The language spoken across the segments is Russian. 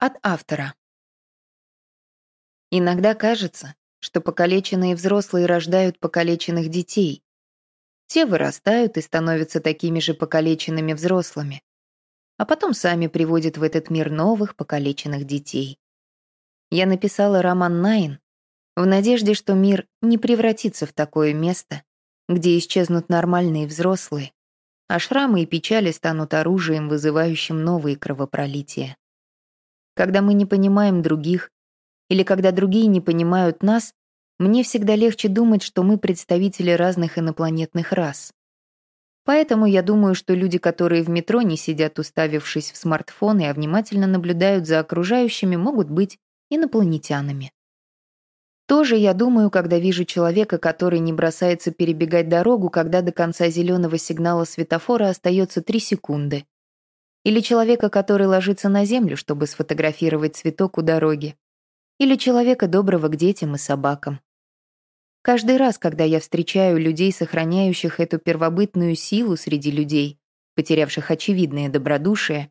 От автора. Иногда кажется, что покалеченные взрослые рождают покалеченных детей. Те вырастают и становятся такими же покалеченными взрослыми, а потом сами приводят в этот мир новых покалеченных детей. Я написала роман «Найн» в надежде, что мир не превратится в такое место, где исчезнут нормальные взрослые, а шрамы и печали станут оружием, вызывающим новые кровопролития. Когда мы не понимаем других, или когда другие не понимают нас, мне всегда легче думать, что мы представители разных инопланетных рас. Поэтому я думаю, что люди, которые в метро не сидят, уставившись в смартфоны, а внимательно наблюдают за окружающими, могут быть инопланетянами. Тоже я думаю, когда вижу человека, который не бросается перебегать дорогу, когда до конца зеленого сигнала светофора остается 3 секунды, или человека, который ложится на землю, чтобы сфотографировать цветок у дороги. Или человека доброго к детям и собакам. Каждый раз, когда я встречаю людей, сохраняющих эту первобытную силу среди людей, потерявших очевидное добродушие,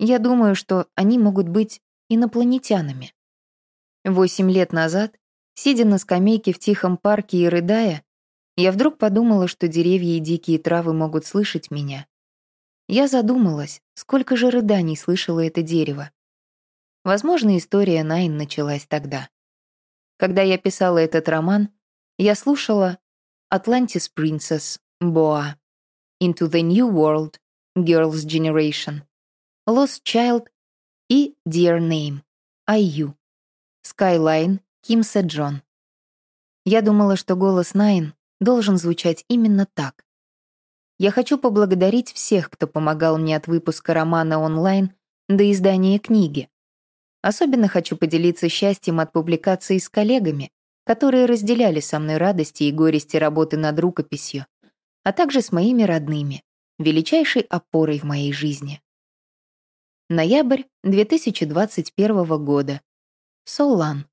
я думаю, что они могут быть инопланетянами. Восемь лет назад, сидя на скамейке в тихом парке и рыдая, я вдруг подумала, что деревья и дикие травы могут слышать меня, я задумалась, сколько же рыданий слышало это дерево. Возможно, история Найн началась тогда. Когда я писала этот роман, я слушала «Atlantis Princess», «Boa», «Into the New World», «Girls' Generation», «Lost Child» и «Dear Name», «IU», «Skyline», Ким Джон. Я думала, что голос Найн должен звучать именно так. Я хочу поблагодарить всех, кто помогал мне от выпуска романа онлайн до издания книги. Особенно хочу поделиться счастьем от публикации с коллегами, которые разделяли со мной радости и горести работы над рукописью, а также с моими родными, величайшей опорой в моей жизни. Ноябрь 2021 года. Солан.